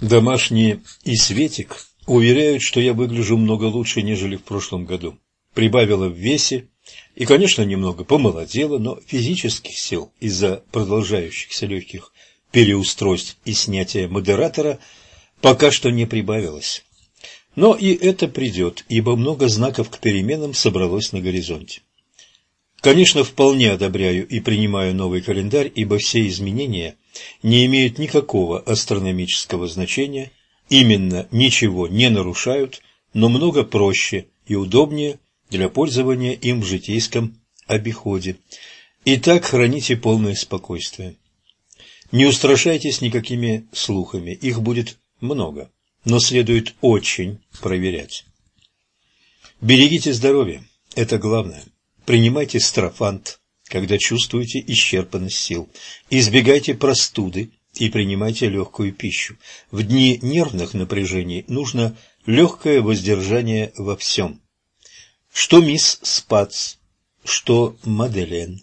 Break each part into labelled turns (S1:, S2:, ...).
S1: Домашние и Светик уверяют, что я выгляжу много лучше, нежели в прошлом году. Прибавила в весе и, конечно, немного помолодела, но физических сил из-за продолжающихся легких переустройств и снятия модератора пока что не прибавилось. Но и это придет, ибо много знаков к переменам собралось на горизонте. Конечно, вполне одобряю и принимаю новый календарь, ибо все изменения не имеют никакого астрономического значения, именно ничего не нарушают, но много проще и удобнее для пользования им в житейском обиходе. Итак, храните полное спокойствие. Не устрашайтесь никакими слухами, их будет много, но следует очень проверять. Берегите здоровье, это главное. Принимайте строфант, когда чувствуете исчерпанность сил. Избегайте простуды и принимайте легкую пищу. В дни нервных напряжений нужно легкое воздержание во всем. Что мисс Спац, что Маделен.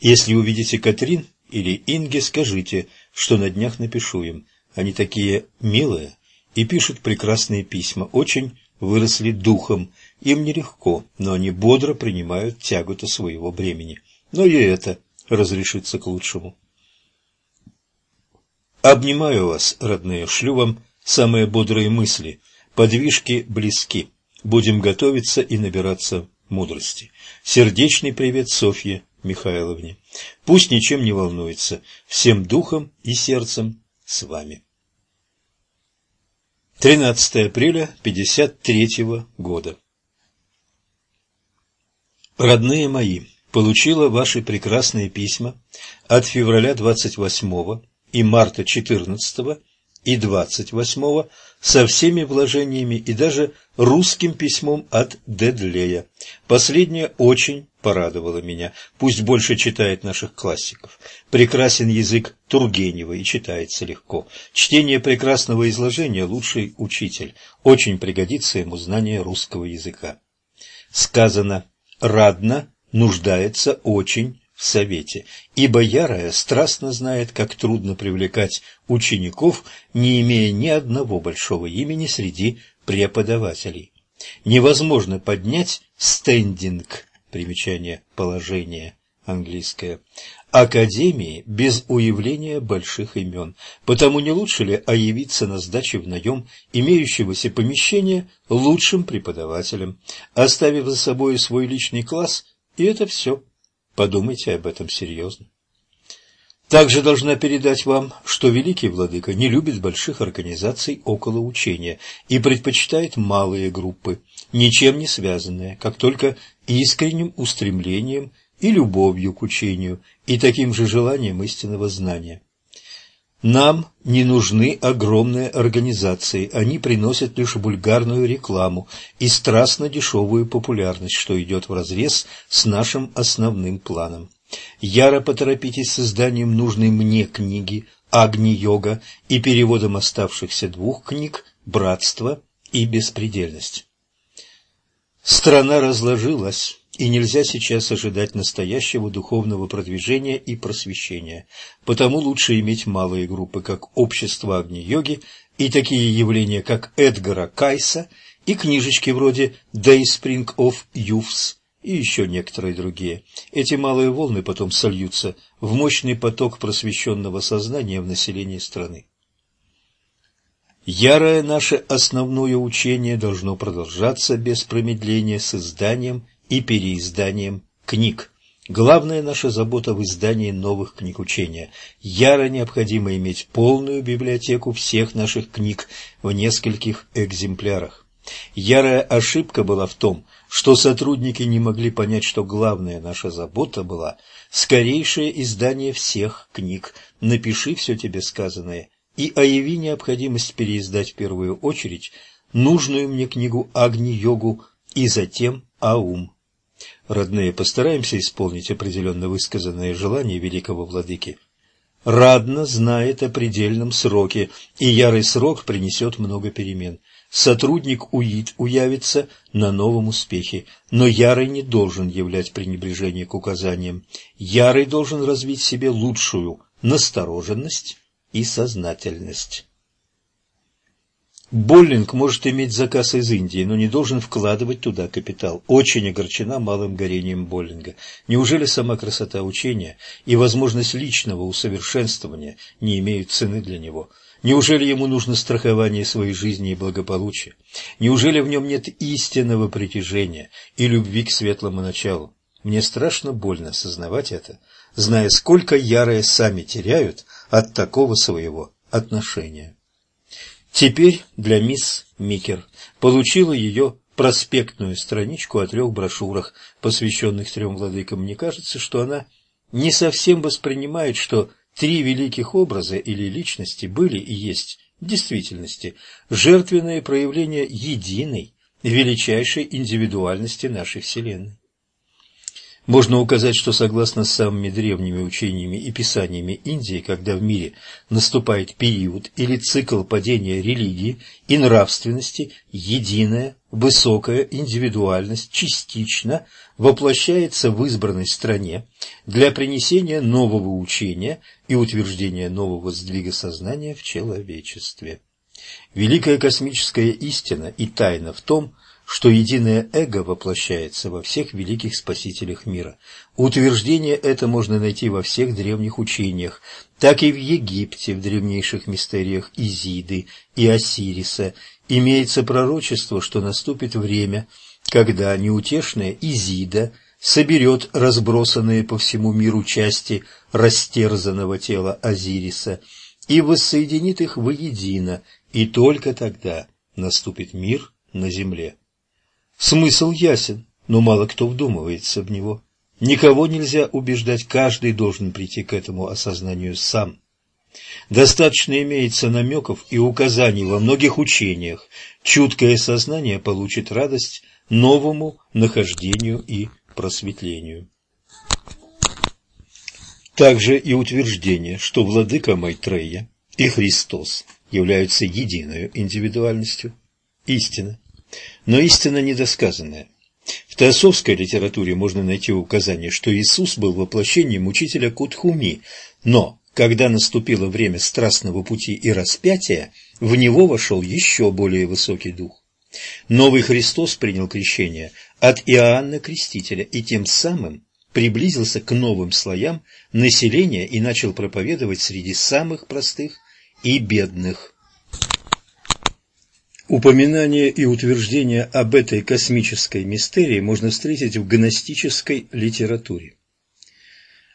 S1: Если увидите Катрин или Инге, скажите, что на днях напишу им. Они такие милые и пишут прекрасные письма, очень выросли духом. Им нелегко, но они бодро принимают тяготу своего бремени. Но и это разрешится к лучшему. Обнимаю вас, родные, шлю вам самые бодрые мысли. Подвижки близки. Будем готовиться и набираться мудрости. Сердечный привет Софье Михайловне. Пусть ничем не волнуется. Всем духом и сердцем с вами. 13 апреля 53 года. Родные мои, получила ваши прекрасные письма от февраля 28 и марта 14 и 28 со всеми вложениями и даже русским письмом от Дедлея. Последнее очень порадовало меня. Пусть больше читает наших классиков. Прекрасен язык Тургенева и читается легко. Чтение прекрасного изложения – лучший учитель. Очень пригодится ему знание русского языка. Сказано «радно», нуждается очень в совете, ибо ярая страстно знает, как трудно привлекать учеников, не имея ни одного большого имени среди преподавателей. Невозможно поднять стендинг, примечание положение английское, академии без уявления больших имен, потому не лучше ли оявиться на сдаче в наем имеющегося помещения лучшим преподавателем, оставив за собой свой личный класс, и это все. Подумайте об этом серьезно. Также должна передать вам, что великий владыка не любит больших организаций около учения и предпочитает малые группы, ничем не связанные, как только искренним устремлением и любовью к учению, и таким же желанием истинного знания. Нам не нужны огромные организации, они приносят лишь вульгарную рекламу и страстно дешевую популярность, что идет вразрез с нашим основным планом. Яро поторопитесь с изданием нужной мне книги «Агни-йога» и переводом оставшихся двух книг «Братство» и «Беспредельность». Страна разложилась и нельзя сейчас ожидать настоящего духовного продвижения и просвещения. Потому лучше иметь малые группы, как общество Агни-йоги, и такие явления, как Эдгара Кайса, и книжечки вроде Dayspring of Youths, и еще некоторые другие. Эти малые волны потом сольются в мощный поток просвещенного сознания в населении страны. Ярое наше основное учение должно продолжаться без промедления с изданием и переизданием книг. Главная наша забота в издании новых книг учения. Яро необходимо иметь полную библиотеку всех наших книг в нескольких экземплярах. Ярая ошибка была в том, что сотрудники не могли понять, что главная наша забота была скорейшее издание всех книг. Напиши все тебе сказанное и ояви необходимость переиздать в первую очередь нужную мне книгу Агни-йогу и затем Аум. Родные, постараемся исполнить определенно высказанное желание великого владыки. Радно знает о предельном сроке, и ярый срок принесет много перемен. Сотрудник УИД уявится на новом успехе, но Ярый не должен являть пренебрежение к указаниям. Ярый должен развить в себе лучшую настороженность и сознательность. Боллинг может иметь заказ из Индии, но не должен вкладывать туда капитал. Очень огорчена малым горением Боллинга. Неужели сама красота учения и возможность личного усовершенствования не имеют цены для него? Неужели ему нужно страхование своей жизни и благополучия? Неужели в нем нет истинного притяжения и любви к светлому началу? Мне страшно больно осознавать это, зная, сколько ярые сами теряют от такого своего отношения. Теперь для мисс Микер получила ее проспектную страничку о трех брошюрах, посвященных трем владыкам. Мне кажется, что она не совсем воспринимает, что три великих образа или личности были и есть в действительности жертвенные проявления единой, величайшей индивидуальности нашей Вселенной. Можно указать, что согласно самыми древними учениями и писаниями Индии, когда в мире наступает период или цикл падения религии и нравственности, единая, высокая индивидуальность частично воплощается в избранной стране для принесения нового учения и утверждения нового сдвига сознания в человечестве. Великая космическая истина и тайна в том, что единое эго воплощается во всех великих спасителях мира. Утверждение это можно найти во всех древних учениях, так и в Египте, в древнейших мистериях Изиды и Осириса. Имеется пророчество, что наступит время, когда неутешная Изида соберет разбросанные по всему миру части растерзанного тела Азириса и воссоединит их воедино, и только тогда наступит мир на земле. Смысл ясен, но мало кто вдумывается в него. Никого нельзя убеждать, каждый должен прийти к этому осознанию сам. Достаточно имеется намеков и указаний во многих учениях. Чуткое сознание получит радость новому нахождению и просветлению. Также и утверждение, что владыка Майтрея и Христос являются единой индивидуальностью. Истина но истина недосказанная. В теософской литературе можно найти указание, что Иисус был воплощением учителя Кутхуми, но когда наступило время страстного пути и распятия, в него вошел еще более высокий дух. Новый Христос принял крещение от Иоанна Крестителя и тем самым приблизился к новым слоям населения и начал проповедовать среди самых простых и бедных. Упоминание и утверждение об этой космической мистерии можно встретить в гностической литературе.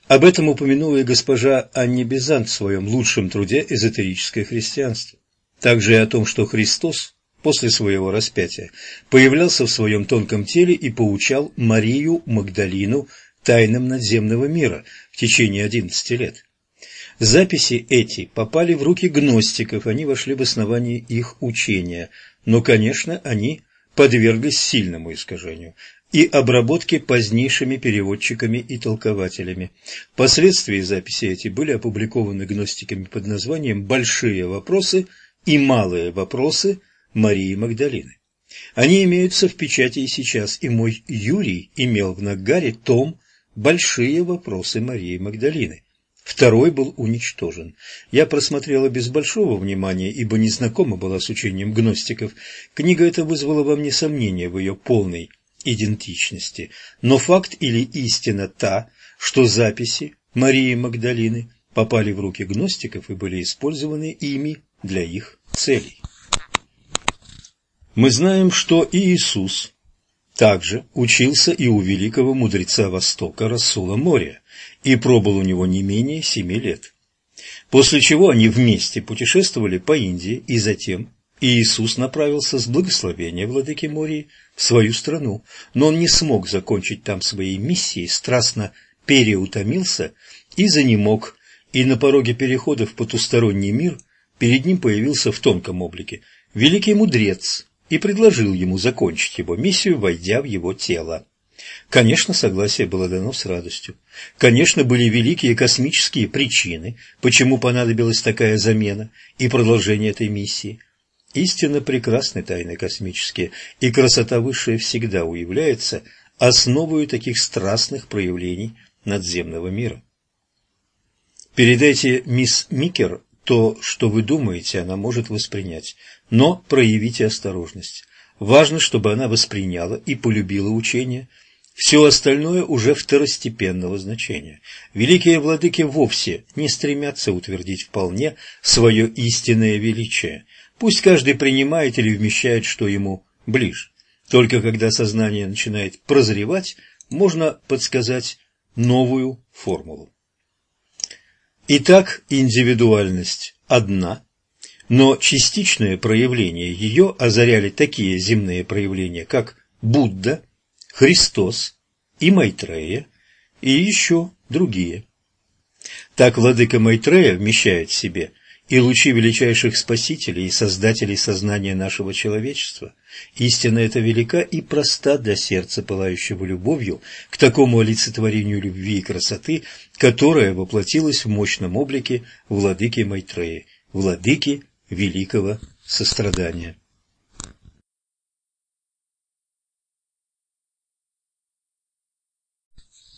S1: Об этом упомянула и госпожа Анни Бизант в своем лучшем труде «Эзотерическое христианство». Также и о том, что Христос после своего распятия появлялся в своем тонком теле и поучал Марию Магдалину тайнам надземного мира в течение одиннадцати лет. Записи эти попали в руки гностиков, они вошли в основание их учения, но, конечно, они подверглись сильному искажению и обработке позднейшими переводчиками и толкователями. Впоследствии записи эти были опубликованы гностиками под названием «Большие вопросы» и «Малые вопросы» Марии Магдалины. Они имеются в печати и сейчас, и мой Юрий имел в Нагаре том «Большие вопросы Марии Магдалины», Второй был уничтожен. Я просмотрела без большого внимания, ибо не знакома была с учением гностиков. Книга эта вызвала во мне сомнения в ее полной идентичности. Но факт или истина та, что записи Марии Магдалины попали в руки гностиков и были использованы ими для их целей. Мы знаем, что Иисус также учился и у великого мудреца Востока Расула Моря и пробыл у него не менее семи лет. После чего они вместе путешествовали по Индии, и затем Иисус направился с благословения владыки Мории в свою страну, но он не смог закончить там своей миссии, страстно переутомился и занемог, и на пороге перехода в потусторонний мир перед ним появился в тонком облике великий мудрец и предложил ему закончить его миссию, войдя в его тело. Конечно, согласие было дано с радостью. Конечно, были великие космические причины, почему понадобилась такая замена и продолжение этой миссии. Истинно прекрасны тайны космические, и красота высшая всегда уявляется основою таких страстных проявлений надземного мира. Передайте мисс Микер то, что вы думаете, она может воспринять, но проявите осторожность. Важно, чтобы она восприняла и полюбила учение. Все остальное уже второстепенного значения. Великие владыки вовсе не стремятся утвердить вполне свое истинное величие. Пусть каждый принимает или вмещает, что ему ближе. Только когда сознание начинает прозревать, можно подсказать новую формулу. Итак, индивидуальность одна, но частичное проявление ее озаряли такие земные проявления, как Будда, Христос и Майтрея, и еще другие. Так владыка Майтрея вмещает в себе и лучи величайших спасителей и создателей сознания нашего человечества. Истина эта велика и проста для сердца, пылающего любовью к такому олицетворению любви и красоты, которая воплотилась в мощном облике владыки Майтреи, владыки великого сострадания.